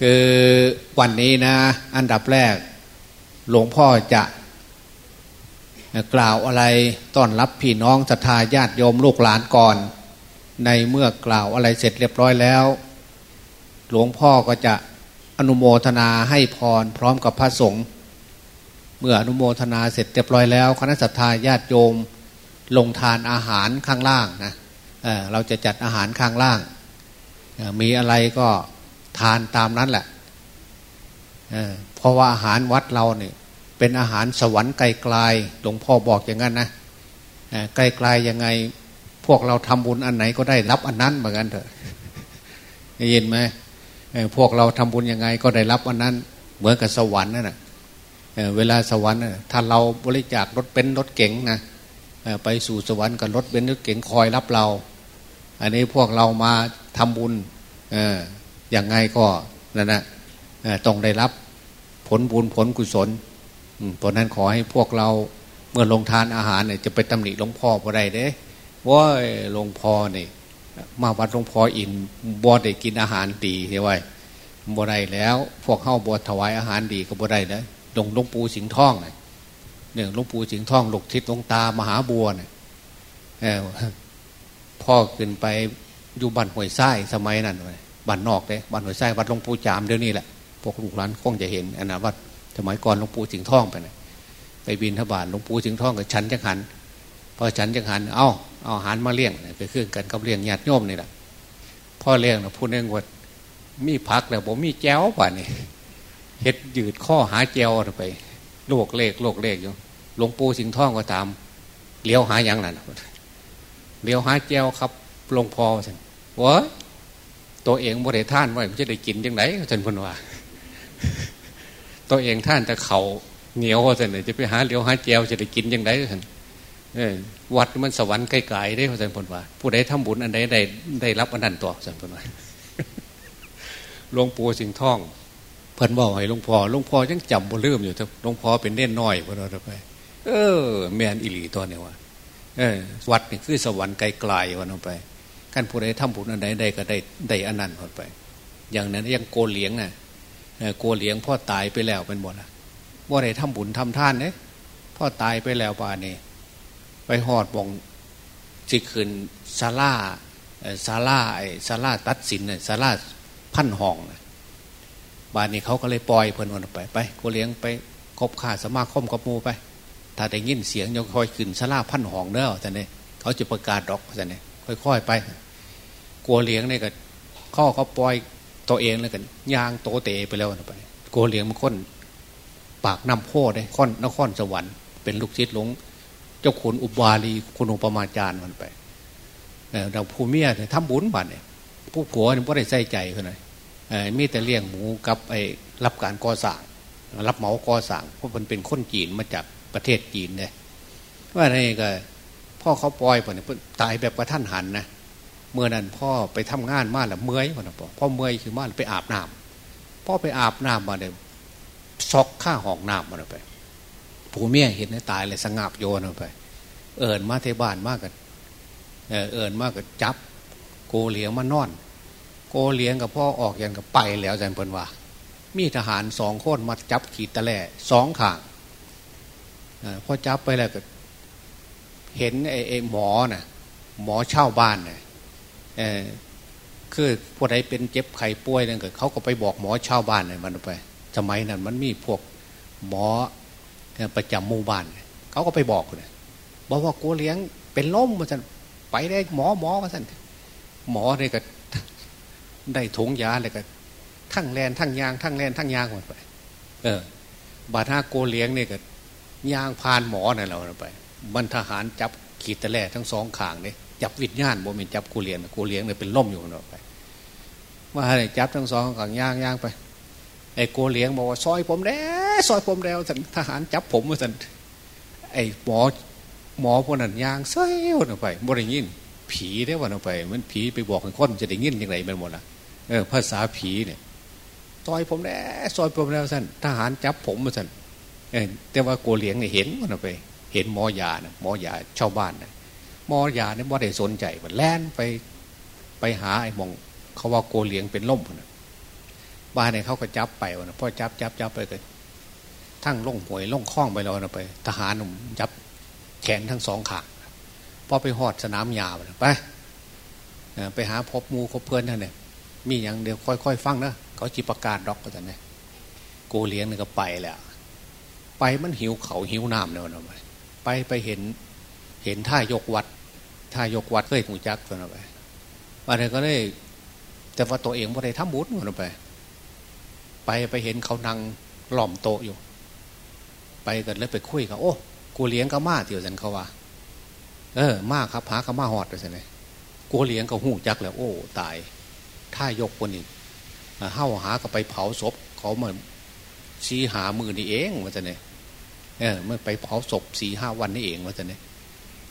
คือวันนี้นะ อันดับแรก หลวงพ่อจะกล่าวอะไรต้อนรับพี่น้องศรัทธาญาติโยมลูกหลานก่อน ในเมื่อกล่าวอะไรเสร็จเรียบร้อยแล้ว หลวงพ่อก็จะอนุโมทนาให้พรพร้อมกับพระสงฆ์เมื่ออนุโมทนาเสร็จเรียบร้อยแล้วคณะสัตยาญาติโยมลงทานอาหารข้างล่างนะเเราจะจัดอาหารข้างล่าง มีอะไรก็ ทานตามนั้นแหละเพราะว่าอาหารวัดเราเนี่ยเป็นอาหารสวรรค์ไกลๆหลวงพ่อบอกอย่างนั้นนะไกลๆยังไงพวกเราทำบุญอันไหนก็ได้รับอันนั้นเหมือนกันเถอะยินไหมพวกเราทำบุญยังไงก็ได้รับอันนั้น เหมือนกับสวรรค์นั่นแหะเวลาสวรรค์ถ้าเราบริจาครถเป็นรถเก๋งนะไปสู่สวรรค์กับรถเป็นรถเก๋งคอยรับเรา อันนี้พวกเรามาทำบุญ อย่างไงก็นั่นนะต้องได้รับผลบุญผลกุศลเพราะนั้นขอให้พวกเราเมื่อลงทานอาหารเนี่ยจะไปตำหนิหลวงพ่อบ่ได้เด้ว่าหลวงพ่อเนี่ยมาวัดหลวงพ่ออินบ่ได้กินอาหารดีเฮ้ยว่าบ่ได้แล้ว พวกเข้าบวถวายอาหารดีก็บ่ได้แล้วหลวงหลวงปู่สิงห์ท่องเนี่ยหลวงปู่สิงห์ท่องหลกทิศหลวงตามหาบัวเนี่ยพ่อขึ้นไปอยู่บ้านห้วยไส้สมัยนั้นเลย บ้านนอกเลยบ้านห้วไส้วัดหลวงปู่จามเดี๋ยวนี้แหละพวกลูกหลานคงจะเห็นอันนั้นวัดสมัยก่อนหลวงปู่สิงห์ท่องไปนี่ยไปบินทบาทหลวงปู่สิงห์ท่องกับฉันจังหันพอฉันจังหันเอ้าเอาอาหารมาเลี้ยงไปขึ้นกันกับเลี้ยงญาติโยมนี่แหละพ่อเลี้ยงนะพูดเองว่ามีพักแล้วผมมีแจ้วป่ะนี่เฮ็ดยืดข้อหาแจ้วไปโลกเลขโลกเลขอยู่หลวงปู่สิงห์ท่องก็ตามเลี้ยวหาอย่างนั้นเลี้ยวหาแจ้วครับหลวงพ่อสิวะ ตัวเองบริท่านไว้มันจะได้กินยังไงท่านพูดว่า ตัวเองท่านแต่เขาเหนียวท่านจะไปหาเลี้ยวหาแจวจะได้กินยังไงท่านวัดมันสวรรค์ไกลๆได้พระสันพลว่า ผู้ใดทำบุญอันใดได้ได้รับอันนั้นตัวสันพลว่าหลวงปู่สิงห์ท่องเพิ่นบอกให้หลวงพ่อหลวงพ่อยังจำบ่ลืมอยู่หลวงพ่อเป็นเน่นน้อยพอเราไป เออ แมนอิลีตัวเนี่ยว่าวัดนี่คือสวรรค์ไกลๆวันออกไป ขั้นผู้ใดทำบุญอันใดได้ก็ได้ได้อันนั้นพอไป อย่างนั้นยังโกเลี้ยงน่ะโกเลี้ยงพ่อตายไปแล้วเป็นหมดละว่าได้ทำบุญทำท่านเนี่ยพ่อตายไปแล้วป่านี่ไปหอดบองสิคืนซาร่าซาร่าไอซาร่าตัดสินเนี่ยซาร่าพันห้องนะบ้านนี้เขาก็เลยปล่อยเพื่อนวันไปไปโกเลี้ยงไปคบขาสมาคมกับมูไป ถ้าได้ยินเสียงยังคอยขึ้นซาร่าพันห้องเด้อแต่เนี่ยเขาจะประกาศดอกแต่เนี่ยค่อยๆไป กัวเลี้ยงเนี่ยก็ข้อเขาปล่อยตัวเองแล้วกันยางโตเตไปแล้วไปกัวเลี้ยงมันค้นปากน้ำโพได้ค้นนครสวรรค์เป็นลูกศิษย์หลวงเจ้าขุนอุบาลีคุณอุปมาจารย์มันไปเราผู้เมียเนี่ยทำบุญบัตเนี่ยผู้ผัวเนี่ยไม่ได้ใส่ใจเขาหน่อยมีแต่เลี้ยงหมูกับไอ้รับการก่อสร้างรับเหมาก่อสร้างเพราะมันเป็นคนจีนมาจากประเทศจีนเนี่ยว่าไงก็พ่อเขาปล่อยไปเนี่ยตายแบบกระท่านหันนะ เมื่อนั้นพ่อไปทำงานมาแล้วเมื่อยพ่อนะพ่อเมื่อยคือมาไปอาบน้ำพ่อไปอาบน้ำมาเนี่ยซอกข้าห้องน้ำมาไปผู้เมียเห็นตายเลยสงับโยนไป เอิญมาเทบ้านมากกันเอิญมากกันจับ โกเลียงมานอน โกเลียงกับพ่อออกยันกับไปแล้วจารย์เพิ่นว่า มีทหารสองคนมาจับขีดตะแหล่สองข่างพอจับไปแล้วก็ เห็นไอ้หมอน่ะ หมอเช่าบ้านน่ะ คือผู้ใดเป็นเจ็บไข้ป่วยนั่นก็เขาก็ไปบอกหมอช่าบ้านน่ยมันไปสมัยนั้นมันมีพวกหมอประจำหมู่บ้านเขาก็ไปบอกเลยบอกว่ากูเลี้ยงเป็นล้มมาสันไปได้หมอหมอมาสันหมอเนี่ยก็ได้ถุงยาเลยก็ทั้งแลนทั้งยางทั้งแลนทั้งยางหมดไป เออบาด้าโกเลี้ยงเนี่ยก็ยางพานหมอเนี่ยเราไป บรรทหารจับขีดตะแล่ทั้งสองข่างเนี่ย จับวิญญาณบ่เป็นจับกูเลี้ยงกูเลี้ยงเนี่ยเป็นล่มอยู่คนเราไป ว่าให้จับทั้งสองข่างย่างย่างไปไอ้โกเลี้ยงบอกว่าซอยผมแล้วซอยผมแล้วสันทหารจับผมมาสันไอ้หมอหมอพวกนั้นยางเซอยวันออกไปบ่ได้ยิน ผีได้วันออกไป มันผีไปบอกให้คนจะได้ยินยังไงมันหมดละเออภาษาผีเนี่ยซอยผมแล้วซอยผมแล้วสันทหารจับผมมาสันแต่ว่าโกเลี้ยงเนี่ยเห็นวันออกไป เห็นหมอยานะหมอยาชาวบ้านนะ มอยาเนี่ยบ่ได้สนใจมันแล่นไปไปหาไอ้มองเขาว่าโกเลียงเป็นล่มนะบ้านเนี่ยเขาก็จับไปวะพ่อจับจับจับไปกันทั้งล่องหวยล่องคล้องไปแล้วนะไป ทหารหนุ่มจับแขนทั้งสองขาพอไปหอดสนามยาไปไปหาพบมูพบเพื่อนท่านเนี่ยมีอย่างเดียวค่อยๆฟังนะเขาจีประกาศดอกก็จะเนี่ยโกเลี้ยงนี่ก็ไปแล้วไปมันหิวเขาหิวน้ำเนี่ยวันไปไปไปเห็นเห็นท่ายกวัด ท่ายกวัดเคยถูจักตัวนั้นไปวันนี้ก็ได้ แต่ว่าตัวเองว่าได้ทำบุญวันไป ไปไปเห็นเขานั่งหล่อมโตอยู่ ไปกันแล้วไปคุยกับโอ้กูเลี้ยงก็มาเถี่ยวสันเขาว่า เออ มากครับหาก็มาหอดไปสิเนี่ยกูเลี้ยงก็หูจักแล้ว โอ้ตาย ถ้ายกคนนี้เฮ้าหาก็ไปเผาศพ เขาเหมือนชี้หามือนี่เองว่าจะเนี่ยเออเมื่อไปเผาศพสี่ห้าวันนี่เองว่าจะเนี่ย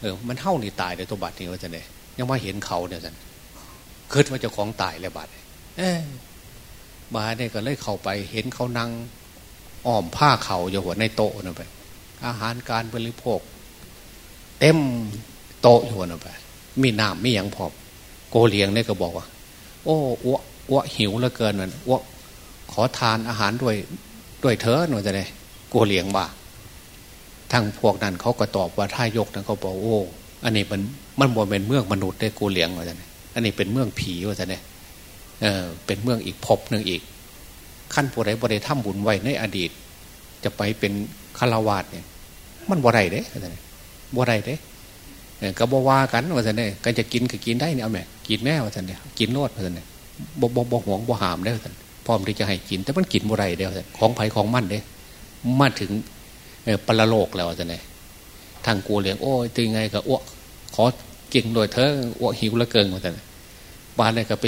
เออมันเท่านี่ตายในตัวบัตรนี่ว่าจะเนี่ยยังมาเห็นเขาเนี่ยสันคิดว่าจะของตายแล้วบัตรเออบาเนี่ยก็เลยเข้าไป เห็นเขานั่งอ้อมผ้าเขาอยู่หัวในโต๊ะนั่นไป อาหารการบริโภค เต็มโต๊ะอยู่นั่นไปมีน้ำมีอย่างพอโกเลียงเนี่ยก็บอกว่า โอ้อ้วอ้วหิวเหลือเกินมันอ้วขอทานอาหารด้วยด้วยเธอหนูจะได้โกเลียงบ่า ทั้งพวกนั้นเขาก็ตอบว่าถ้ายกนั้นเขาบอกโอ้ อันนี้มันมันบวเป็นเมืองมนุษย์ได้โกเหลียงว่าจะเนี่ยอันนี้เป็นเมืองผีว่าจะเนี่ยเออเป็นเมืองอีกภพหนึ่งอีก ขั้นผู้ใดบริถ้ำบุญไว้ในอดีต จะไปเป็นฆราวาสเนี่ย มันบ่ไรเด้บ่ไรเด้ก็บว่ากันว่าสันเนี่ยกันจะกินก็กินได้เนี่ยเอาไหมกินแม่ว่าสันเนี่ยกินโลดว่าสันเนี่ยบ่บ่บ่หวงบ่หามได้ว่าสันพร้อมที่จะให้กิน แต่มันกินบ่ไรเด้ว่าสันของไผ่ของมันเด้มาถึง ปรโลกแล้วว่าสันเนี่ยทางกูเลี้ยงโอ้ยตีไงก็อ้วกขอกินโดยเธออ้วกหิวละเกินว่าสันบ้านเนี่ยก็ไป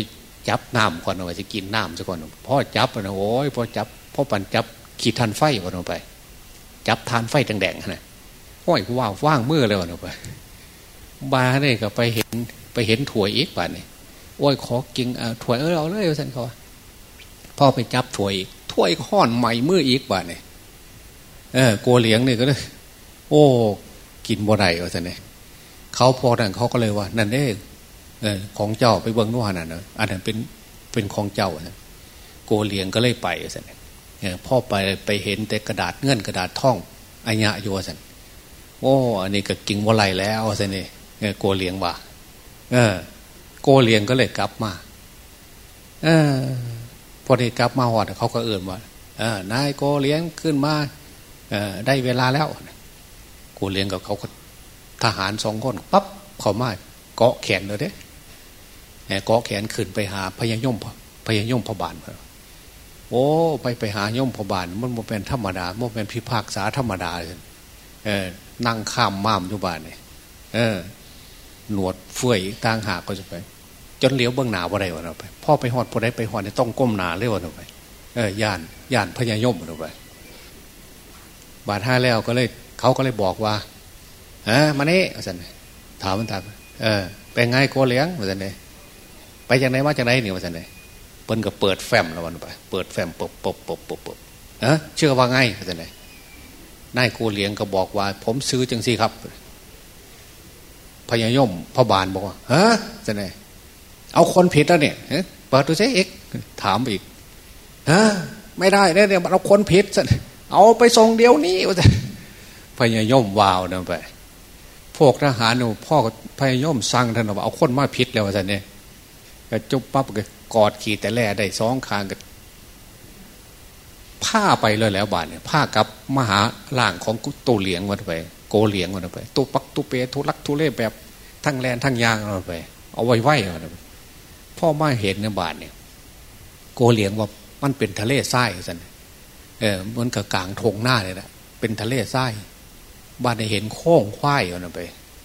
จับน้ำก่อนว่าไว้จะกินน้ำซะก่อนพ่อจับนะโอ้ยพ่อจับพ่อปันจับขีดทันไฟก่อนไป จับทานไฟแดงๆนะโอ้ยว่าว่างเมื่อเลยก่อนไปบาเนี่ยก็ไปเห็นไปเห็นถั่วอีกป่านี่โอ้ยขอกินถั่วเออเอาเลยสันเขาพ่อไปจับถั่วอีกถ้วยห้อนใหม่เมื่ออีกป่านี่ เออโกเลียงนี่ก็เลยโอ้กินบ่ได้ว่าสันเนี่ยเขาพอนั่นเขาก็เลยว่า นั่นเองเออของเจ้าไปเบิ้งนู่นนั่นเนอะอันนั้นเป็นเป็นของเจ้านะโกเลียงก็เลยไปสันเนี่ยพ่อไปไปเห็นแต่กระดาษเงื่อนกระดาษท่องอัญญาโยสันโอ้อันนี้ก็กิ่งวะไรแล้วสันเนี่ยโกเลียงว่าเออ โกเลียงก็เลยกลับมาเออพอได้กลับมาหอดเขาก็เอื่นว่าเออนายโกเลียงขึ้นมา ได้เวลาแล้วโกเลี้ยงกับเขาทหารสองคนปั๊บเขามาเกาะแขนเลยเด้เกาะแขนขึ้นไปหาพญายมพญายมพบาลโอ้ไปไปหายมพบาลมันโมเป็นธรรมดาโมเป็นพิพากษาธรรมดาเลยเออนั่งข้ามม่ามอยู่บ้านเนี่ยเออ หนวดเฟื่อยต่างหากก็จะไป จนเลี้ยวเบื้องหนาว่าไรวะเราไปพ่อไปหอดพอได้ไปหอดในต้องก้มหนาเลยวะเราไปเออย่านย่านพญายมเราไป บาดห้าแล้วก็เลย เขาก็เลยบอกว่าฮะมาเนี่สันถามมันถามเออเป็นไงโกเลี้ยงสันเลยไปจากไหนมาจากไหนเนี่ยสันเลยเปิ้นก็เปิดแฟ้มแล้ววันไปเปิดแฟ้มปบปบปบปบปบเออเชื่อว่าไงสันเลยนายโกเลี้ยงก็บอกว่า ผมซื้อจังซี่ครับพญายมพระบาลบอกว่าฮะจะไงเอาคนผิดแล้วเนี่ยเปิดดูซิเอกถามอีกฮะไม่ได้เนี่ยเดี๋ยวเราคนผิดจะ เอาไปส่งเดียวนี้ว่าจะพญายมวาวนะไป พวกทหารหนูพ่อพญายมสั่งท่านว่าเอาคนมาผิดแล้วว่าจะเนี่ยก็จุบปั๊บก็กอดขี่แต่แล่ได้สองคางกันผ้าไปเลยแล้วบาทเนี่ยผ้ากับมหาล่างของตุเหลียงวันไป โกเหลียงมันไปตุปักตุเปทุลักทุเล่แบบทั้งแลนทั้งยางเราไป เอาไว้ไหวมันพ่อมาเห็นในบาทเนี่ย โกเหลียงว่ามันเป็นทะเลทรายสัน เออมันกับกลางทงหน้าเลยนะเป็นทะเลทรายบ้านได้เห็นโค้งควายมันไป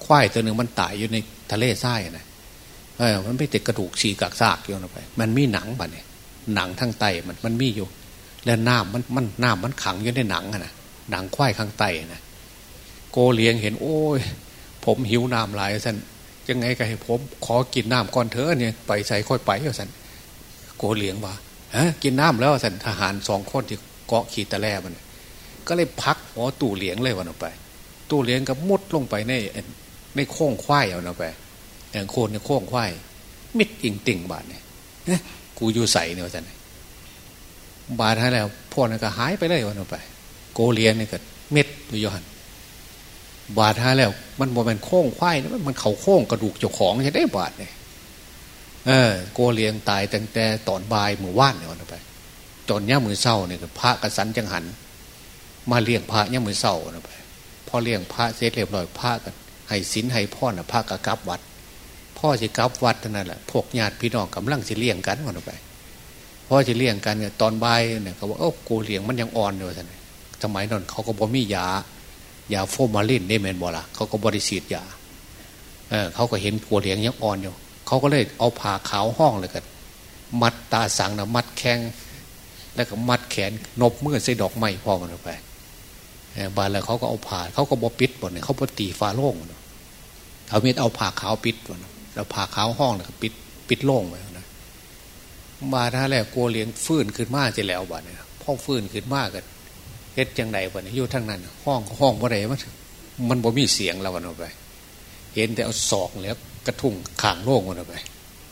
ควายตัวหนึ่งมันตายอยู่ในทะเลทรายนะเออมันไม่ติดกระดูกฉีกกากซากอยู่นะไป มันมีหนังบ้านเนี่ยหนังทั้งไตมันมันมีอยู่ แล้วน้ำมันมันน้ำมันขังอยู่ในหนังนะหนังควายข้างไตนะโกเลียงเห็น โอ้ย ผมหิวน้ำหลายสันยังไงก็ให้ผม ขอกินน้ำก่อนเถอะเนี่ยไปใส่ค่อยไปสันโกเลียงว่าฮะกินน้ำแล้วสันทหารสองคนที่ เกาะขีตะแลมันก็เลยพักหัวตู้เหลียงเลยวันออกไป ตู้เหลียงก็มุดลงไปในในโค้งควายเอาเนาไปอย่างโคนในโค้งควายมิดอิงติ่งบาทเนี่ยกูอยู่ใส่เนี่ยสันบาดให้แล้วพวกนั้นก็หายไปเลยวันไป โกเลียนนี่ก็เม็ดอยู่ยันบาดให้แล้ว มันบ่เป็นโค้งควายนะมันเขาโค้งกระดูกเจ้าของจะได้บาดเนี่ยเออ โกเลียงตายตั้งแต่ตอนบ่ายมือว่านเนี่ย จนย่ามือเศร้าเนี่ยพระกระสันจังหัน มาเลี้ยงพระย่ามือเศร้านะไปพอเลี้ยงพระเสร็จเรียบร้อยพระกันให้ศีลให้พ่อนะพระกระกับวัด พ่อจะกับวัดนั่นแหละพวกญาติพี่น้องกำลังจะเลี้ยงกันวันไปพ่อจะเลี้ยงกันเนี่ยตอนบ่ายเนี่ยเขาบอกโอ้โกเลี้ยงมันยังอ่อนอยู่ท่านสมัยนั้นเขาก็บ่มียายาโฟมาลินได้แมนบอละเขาก็บริสีทธยาเออเขาก็เห็นผัวเลี้ยงยังอ่อนอยู่เขาก็เลยเอาผ่าขาวห้องเลยกันมัดตาสังนะมัดแข้ง แล้วก็มัดแขนนบมือใส่ดอกไม้พ่อมันไปบานแล้วเขาก็เอาผ่าเขาก็บอปิดหมดเนี่ยเขาบอตีฟ้าโล่งเขาเม็ดเอาผ่าขาวปิดหมดแล้วผ่าขาวห้องเลยปิดปิดโล่งไปนะมาถ้าแล้วกลัวเลี้ยงฟื้นขึ้นมาจะแล้วบ้านเนี่ยพ่อฟื้นขึ้นมากกันเฮ็ดจังไดบ้านเนี่ยอยู่ทั้งนั้น ห้องห้องบ่ได้มันมันบ่มีเสียงแล้ววันออกไป เห็นแต่เอาศอกแล้วกระทุ่งข่างโล่งวันออกไป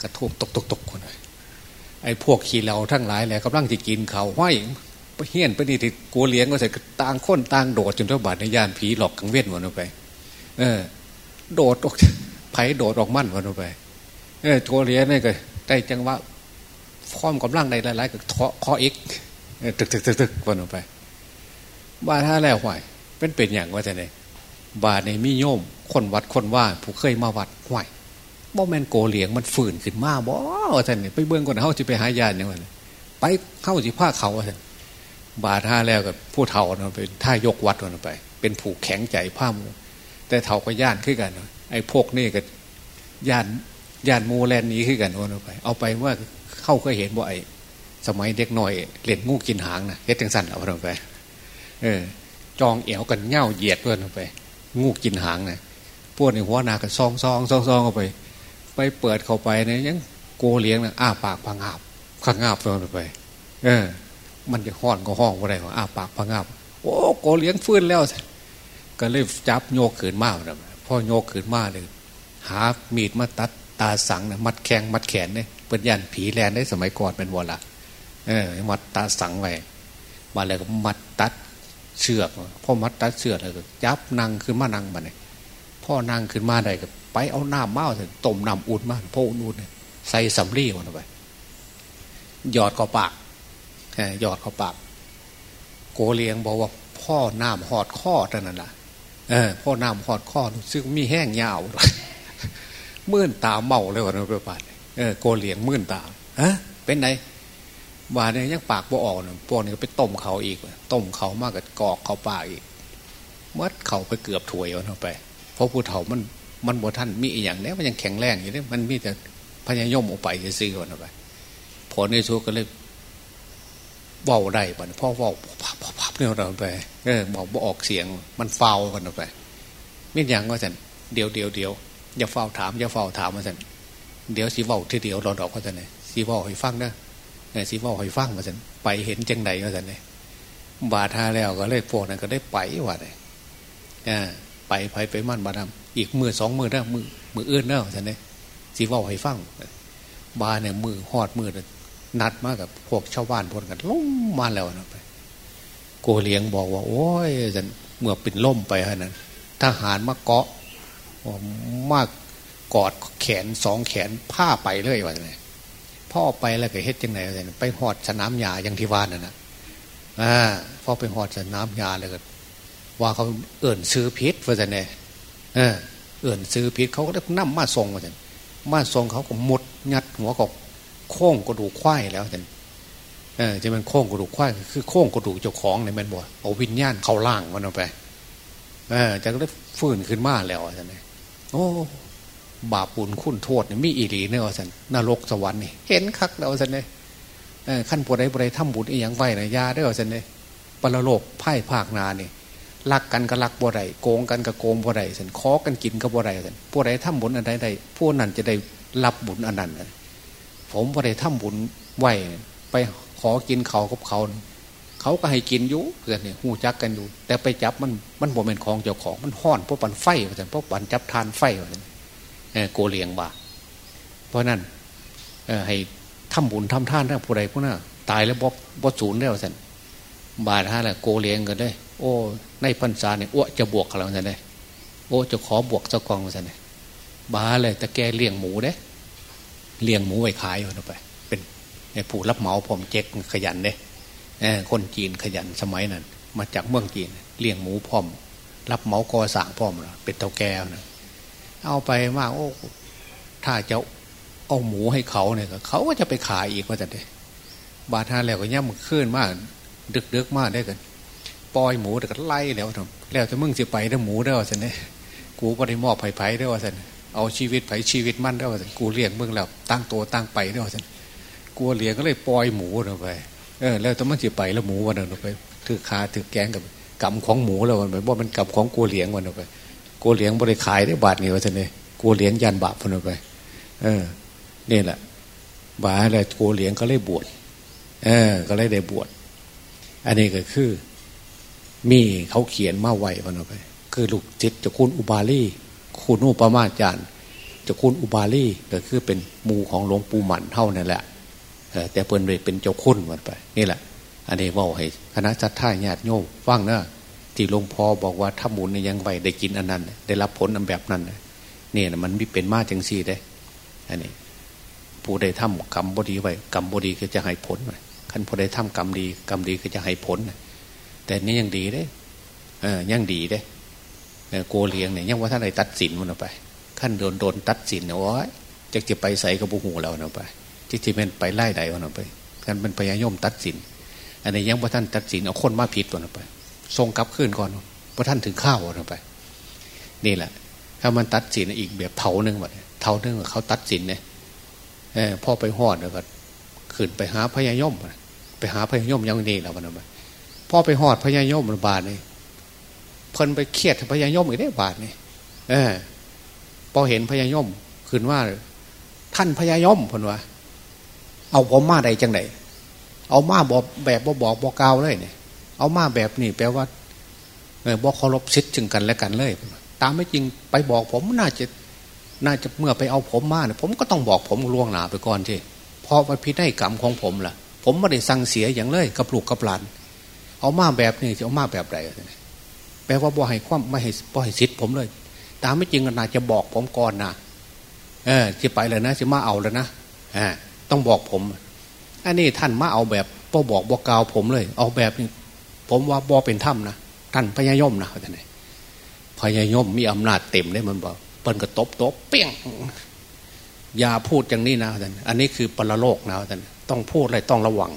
กระทุ่งตกตกตกคนไป ไอ้พวกขี้เราทั้งหลายแหละกำลังจะกินเขาห้อยเฮี้ยนไปนี่ที่กลัวเลี้ยงก็ใส่ต่างคนต่างโดดจนเท่าบาดในย่านผีหลอกกังเว้นวันออกไป เออ โดดออกไผ่โดดออกมั่นวันออกไป เออตัวเลี้ยงนี่ก็ได้จังว่าความกำลังในหลายๆก็เคาะเคาะอีกตึกตึกตึกตึกวันออกไปบาท่าแล้วห่วยเป็นเป็นอย่างว่าจะไหนบาในมิโยมคนวัดคนว่า ผู้เคยมาวัดห่วย บ่แมนโกเหลียงมันฝืนขึ้นมาบ่ว่าจะไหนไปเบื้องก่อนเขาจะไปหายาเนี่ยวันไปเข้าสิผ้าเขาว่าจะบาท่าแล้วกับผู้เฒ่าเนะเป็นท่ายกวัดวันไป เป็นผู้แข็งใจผ้ามูแต่เฒ่าก็ย่านขึ้นกันไอ้พวกนี่ก็ย่านย่านมูแลนนี้ขึ้นกันวันไป เอาไปว่าเข้าเคยเห็นบ่ไอ้สมัยเด็กหน่อยเล่นงูกินหางนะเฮ็ดจังสันเอาไป เออ จองเอวกันเง่าเหยียดเพื่อนไป งูกินหางนะพวกในหัวนากันซองซองซองซองเข้าไป ไปเปิดเข้าไปเนี่ยยังโกเลี้ยงนะอ้าปากพังอาบพังอาบเพื่อนไป เออ มันจะห้อนก็ห้องอะไรวะอ้าปากพังอาบโอ้โกเลี้ยงฟื้นแล้ว ก็เลยจับโยกขืนมาเลยพ่อโยกขืนมาเลยหามีดมาตัดตาสังนะมัดแข้งมัดแขนเนี่ยเป็นยันผีแลนได้สมัยก่อนเป็นวละเออ มัดตาสังไว้มาเลยก็มัดตัดเชือกพ่อมัดตัดเชือกเลยจับนางขึ้นมานั่งมาเนี่ย พ่อนางขึ้นมาได้ก็ไปเอาน้ำเมาถึงต้มน้ำอุ่นมาพ่ออุ่นใส่สำลีมันไปหยอดเข้าปากหยอดเข้าปาก โกเลียงบอกว่าพ่อน้ำหอดข้อเท่านั้นแหละเออพ่อน้ำหอดข้อซึ่งมีแห้งยาวมื่นตาเมาเลยวันนี้ไปปานเออโกเลียงมื่นตาฮะเป็นไงวาเนี่ยยังปากบ่ออกเนี่ยพวกนี้ก็ไปต้มเขาอีก ต้มเขามากกับกอกเขาปากอีกมัดเขาไปเกือบถวยเอาไป เพราะผู้เฒ่ามันมันบ่ท่านมีอีกอย่างนี้วมันยังแข็งแรงอยู่เนี่ยมันมีแต่พญายมออกไปจะซื้อก่อนไปผลในสุดก็เลยเบาได้ปะพ่อเบาพับพับเนี่ยเราไปเออบอกบ่ออกเสียง มันเฝ้ากันไปไม่อย่างว่าสันเดี๋ยวเดี๋ยวเดี๋ยวอย่าเฝ้าถามอย่าเฝ้าถามมาสันเดี๋ยวสีเฝ้าทีเดียวรอดอกก็จะไหนสีเฝ้าให้ฟังนะเนี่ยสิว่าใหอยฟังมาสันไปเห็นจังไดมาสันเนี่ยบาท่าแล้วก็เลยพวกนั้นก็ได้ไปว่าเลยอ่า ไปไปไปมั่นบาดำอีกมือสองมือได้มือมือเอื้อนเนาะสันเนี่ยสิว่าหอยฟังบาเนี่ยมือหอดมือนัดมากับพวกชาวบ้านพวกกันล้มมาแล้วนะไปโกเลียงบอกว่า โอ้ยสันเมื่อเป็นล่มไปฮะนั้นทหารมาเกาะมากกอดแขนสองแขนผ้าไปเลยว่าไงพ่อไปแล้วก็เฮ็ดยังไงไปหอดสนามหญ้าอย่างที่ว่านั่นนะอ่าพ่อไปหอดสนามหญ้าเลยก็ ว่าเขาเอื่นซื้อพิษว่าจะเนี่ยเออ เอื่นซื้อพิษเขาก็ได้นั่มมาทรงว่าจะมาทรงเขาก็หมดงัดหัวกโค้งกระดูกควายแล้วจะเออจะเป็นโค้งกระดูกควายคือโค้งกระดูกเจ้าของเนี่ยมันบ่เอาวิญญาณเขาล่างมันเอาไป เออจะได้ฟื้นขึ้นมาแล้วจะเนี่ยโอ้บาปปุญคุณโทษนี่มีอีหลีเนี่ยว่าสันนรกสวรรค์นี่เห็นคักแล้วสันเนี่ยขั้นปวดใดปวดใดทำบุญอีหยังไว้นะยาได้ว่าสันเนี่ยปรโลกไพ่ภาคนาเนี่ย รักกันก็รักบ่ได้โกงกันก็โกงบ่ได้สันขอกันกินก็บ่ได้สันพวกใดทำบุญอันใดใดพวกนั้นจะได้รับบุญอันนั้นผมบ่ได้ทำบุญไหวไปขอกินเขากับเขา เขาก็ให้กินอยู่เพื่อนเนี่ยหูจักกันอยู่ แต่ไปจับมันมันบ่เป็นของเจ้าของมันห้อนเพราะปันไฟสันเพราะปันจับทานไฟว่าสันโกเลียงบ่าเพราะนั้นให้ทำบุญทำท่านทั้งผู้ใดผู้นั้นตายแล้วบบบศูนย์แล้วสันบาดฮะแหละโกเลียงกันเลย โอ้ในพรรษาเนี่ยอ้วจะบวกกันแล้วสันเลยโอ้จะขอบวกเจ้ากองสันเลยบาเลยแต่แกเลี้ยงหมูเด้เลี้ยงหมูไว้ขายอยู่ไป เป็นผู้รับเหมาผมเจ๊กขยันเด้คนจีนขยันสมัยนั้น มาจากเมืองจีนเลี้ยงหมูพร้อม รับเหมาก่อสร้างพร้อมเป็นเตาแก้วนะเอาไปมากโอ้ ถ้าจะเอาหมูให้เขาเนี่ยเขาก็จะไปขายอีกว่าจะได้บาทาแล้วก็ย่ำมันขึ้นมากดึกดึกมากได้กัน ปล่อยหมูแต่ก็ไล่แล้วทำแล้วจะมึงจะไปได้หมูได้ว่าสันเนี่ยกูก็ได้มอบไผ่ไผ่ได้ว่าสันเอาชีวิตไผ่ชีวิตมั่นได้ว่าสันกูเลี้ยงมึงแล้วตั้งตัวตั้งไปได้ว่าสันกูเลี้ยงก็เลยปล่อยหมูเราไปเออแล้วจะมึงจะไปแล้วหมูวันนั้นไปถือคาถือแกงกับกำของหมูแล้ววันไปว่ามันกำของกูเลี้ยงวันนั้นไปกูเลี้ยงบริขายได้บาทนี่ว่าสันเนี่ยกูเลี้ยงยันบาปวันไป เออนี่แหละบาอะไรกูเลี้ยงก็เลยบวชเออ ก็เลยได้บวชอันนี้ก็คือ มีเขาเขียนมาไว้วันไป คือลูกจิตจะคุณอุบาลีคุณอุปมาจารย์จะคุณอุบาลีก็คือเป็นมูของหลวงปู่หมันเท่านั่นแหละแต่เปิ่นเลยเป็นเจ้าคุณมันไป นี่แหละ อันนี้ว่าให้คณะจัดท่าญาติโยมฟังเนอะที่หลวงพ่อบอกว่าถ้ามุนยังไหวได้กินอันนั้น ได้รับผลอันแบบนั้นเนี่นะมันมีเป็นมาจังสี่ได้ อันนี้ ผู้ใดทำกรรมบดีไว้กรรมบดีก็จะให้ผลขันผู้ใดทำกรรมดีกรรมดีก็จะให้ผล แต่นี่ยังดีได้เออยังดีได้โกเลียงเนี่ยยังว่าท่านใดตัดสินมันไป ขั้นโดนโดนตัดสินเนี่ยว่าจะจะไปใส่กระบุหูเราเนาะไปที่ที่เป็นไปไล่ใดวันไปกันเป็นพยายมตัดสิน อันนี้ยังว่าท่านตัดสินเอาคนมาผิดวันไป ทรงกลับขึ้นก่อนพระท่านถึงข้าววันไป นี่แหละ ถ้ามันตัดสินอีกแบบเท่านึงแบบเท่านึงเขาตัดสินเนี่ยพ่อไปหอดแล้วก็ขึ้นไปหาพญายมไปหาพญายมยังนี่แล้วมันไป พ่อไปหอดพญายมบาทนี่เพิ่นไปเครียดพญายมอีกได้บาทนี่เออพอเห็นพญายมขึ้นว่า ท่านพญายมพนว่า เอาผมมาใดจังไดเอามาบอกแบบบอบอกบอกกาวเลยเนี่ยเอามาแบบนี้แปลว่าเออบอกเคารพสิทธิ์จึงกันและกันเลย ตามไม่จริงไปบอกผมน่าจะน่าจะเมื่อไปเอาผมมาเนี่ยผมก็ต้องบอกผมล่วงหนาไปก่อนที่พอมาพินัยกรรมของผมล่ะ ผมไม่ได้สั่งเสียอย่างเลยกับลูกกับหลาน เอามาแบบนี้จะเอามาแบบใดแปลว่าบ่ให้ความไม่ให้บ่ให้สิทธิ์ผมเลย ตามไม่จริงน่าจะบอกผมก่อนนะเออจะไปเลยนะจะมาเอาแล้วนะอ่าต้องบอกผมอันนี้ท่านมาเอาแบบพ่อบอกบอกกาวผมเลย เอาแบบนี้ผมว่าบอเป็นถ้ำนะท่านพญายมนะท่านไหนพญายมมีอำนาจเต็มได้มันบอกเปิ้นก็ตบตบเปี้ยงอย่าพูดอย่างนี้นะท่านอันนี้คือปรโลกนะท่านต้องพูดอะไรต้องระวัง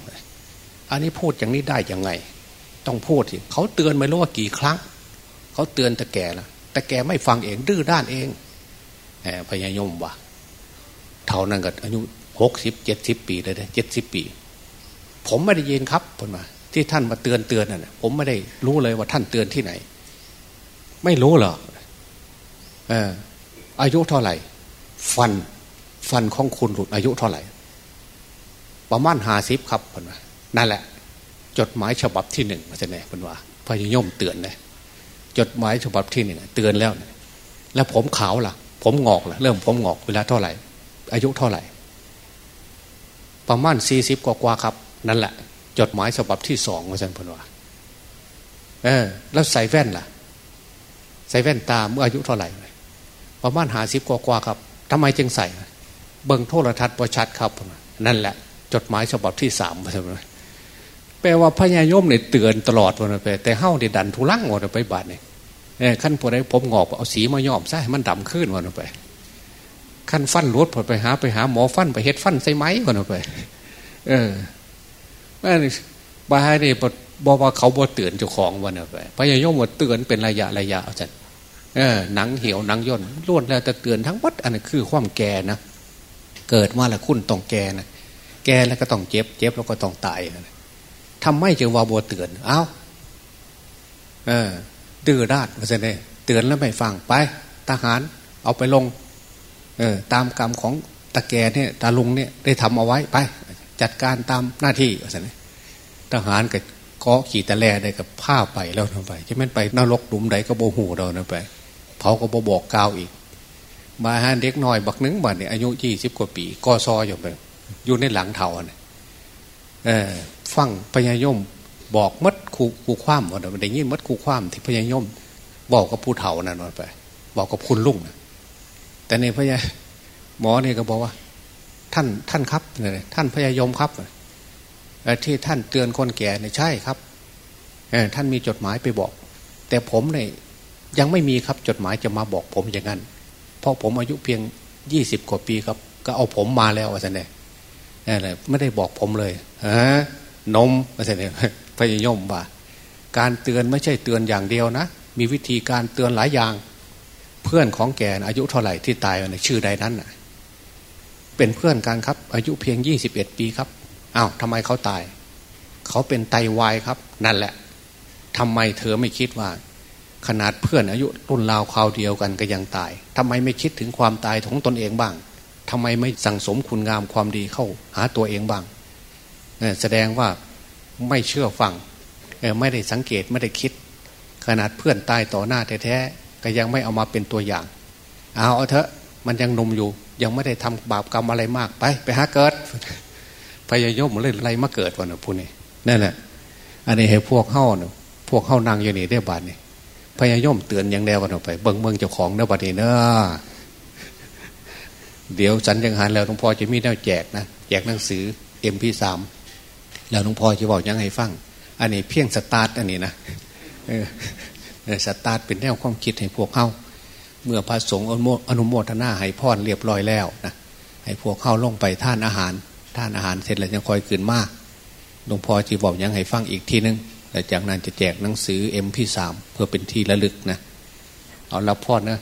อันนี้พูดอย่างนี้ได้ยังไง ต้องพูดสิเขาเตือนไม่รู้ว่ากี่ครั้ง เขาเตือนแต่แก่ละแต่แกไม่ฟังเองดื้อด้านเองแหมพญายมว่าเท่านั้นก็อายุหกสิบเจ็ดสิบปีเลยเจ็ดสิบปี ผมไม่ได้ยินครับผมมา ที่ท่านมาเตือนเตือนน่ะผมไม่ได้รู้เลยว่าท่านเตือนที่ไหน ไม่รู้หรอกเอออายุเท่าไหร่ ฟันฟันของคุณหลุดอายุเท่าไหร่ ประมาณห้าสิบครับคนว่านั่นแหละ จดหมายฉบับที่หนึ่งมาจะไหนคนว่าพยายมเตือนเลยจดหมายฉบับที่หนึ่งเตือนแล้ว แล้วผมขาวล่ะ ผมงอกล่ะ เริ่มผมงอกเวลาเท่าไหร่ อายุเท่าไหร่ ประมาณสี่สิบกว่าครับ นั่นแหละ จดหมายฉบับที่สองมาจะนว่าเออ แล้วใส่แว่นล่ะ ใส่แว่นตาเมื่ออายุเท่าไหร่ ประมาณหาสิบกว่าครับทำไมจึงใส่ เบิ่งโทรทัศน์ประชัดครับ นั่นแหละ จดหมายฉบับที่สาม แปลว่าพญายมเนี่ยเตือนตลอดวันไป แต่เฮ้าเนี่ยดันทุลังวันไปบาดเนี่ยขั้นพอได้ผมงอกเอาสีมาย่อมใส่มันดำขึ้นวันไปขั้นฟันรถพอไปหาไปหาหมอฟันไปเฮ็ดฟันใส่ไม้วันไป เออม่บาเนี่ยบอกว่าเขาบ่เตือนเจ้าของวันไปพญายมว่าเตือนเป็นระยะระยะอาจารย์เออหนังเหี่ยวหนังย่นล้วนแล้วแต่เตือนทั้งวัดอันนี้คือความแก่นะเกิดมาแล้วคุณต้องแก่นะแก่แล้วก็ต้องเจ็บ เจ็บแล้วก็ต้องตายนะ ทำไม่จึงว่าบัวเตือน เอา้าเออดื้อด้านมาเสนเตือนแล้วไม่ฟังไป ทหารเอาไปลง เออตามกรรมของตะแกเนี่ยตาลุงเนี่ยได้ทำเอาไว้ไป จัดการตามหน้าที่มาเสนทหารกับเคาะขี่ตะแลได้กับผ้าไปแล้วทำไปจะไม่ไปนรกหลุมใดก็โบหูเรานะไปเขาก็บบอกกาวอีก มาฮนเด็กน้อยบักนึงบัดเนี่ยอายุยี่สิบกว่าปีก็ซออยู่ไปอยู่ในหลังเถาเนี่ย ฟังพญายมบอกมัดคูคูคว่ำวันนี้ได้ยินมัดคูคว่ำที่พญายมบอกกับผู้เฒ่านั่นนอนไป บอกกับคุณลุงนะแต่ในพญาหมอเนี่ยก็บอกว่า ท่านท่านครับเนี่ยท่านพญายมครับที่ท่านเตือนคนแก่เนี่ยใช่ครับท่านมีจดหมายไปบอก แต่ผมเนี่ยยังไม่มีครับจดหมายจะมาบอกผมอย่างนั้น เพราะผมอายุเพียงยี่สิบกว่าปีครับ ก็เอาผมมาแล้วว่าสันเนี่ย ไม่ได้บอกผมเลยฮะนมว่าสันเนี่ยพยายมว่าการเตือนไม่ใช่เตือนอย่างเดียวนะ มีวิธีการเตือนหลายอย่าง เพื่อนของแกอายุเท่าไหร่ที่ตายในชื่อใดนั้นเป็นเพื่อนกันครับ อายุเพียงยี่สิบเอ็ดปีครับอ้าวทำไมเขาตาย เขาเป็นไตาวายครับ นั่นแหละทำไมเธอไม่คิดว่า ขนาดเพื่อนอายุรุ่นราวคราวเดียวกันก็ยังตายทำไมไม่คิดถึงความตายของตนเองบ้าง ทำไมไม่สั่งสมคุณงามความดีเข้าหาตัวเองบ้างแสดงว่าไม่เชื่อฟังไม่ได้สังเกตไม่ได้คิด ขนาดเพื่อนตายต่อหน้าแท้ๆก็ยังไม่เอามาเป็นตัวอย่าง เอาเอาเถอะมันยังนมอยู่ ยังไม่ได้ทำบาปกรรมอะไรมากไป ไปหาเกิดพยายมเลยอะไรมาเกิดวันนี้พูนี่นั่นแหละอันนี้ให้พวกเข้าเนาะพวกเข้านางอยู่นี่ได้บาดนี่พยายมเตือนอย่างแนวกันออกไป เบิ้งเมืองเจ้าของเนื้อบัดนี้เนอะ เดี๋ยวสันยังหันแล้วหลวงพ่อจะมีแนวแจกนะแจกหนังสือเอ็มพีสามแล้วหลวงพ่อจะบอกยังให้ฟัง อันนี้เพียงสตาร์ทอันนี้นะสตาร์ทเป็นแนวความคิดให้พวกเข้าเมื่อพระสงฆ์อนุโมทนาให้พรเรียบร้อยแล้วนะให้พวกเข้าลงไปท่านอาหารท่านอาหารเสร็จแล้วยังคอยขึ้นมากหลวงพ่อจะบอกยังให้ฟังอีกทีนึงแล้วจากนั้นจะแจกหนังสือเอ็มพีสามเพื่อเป็นที่ระลึกนะเอารับพอนะ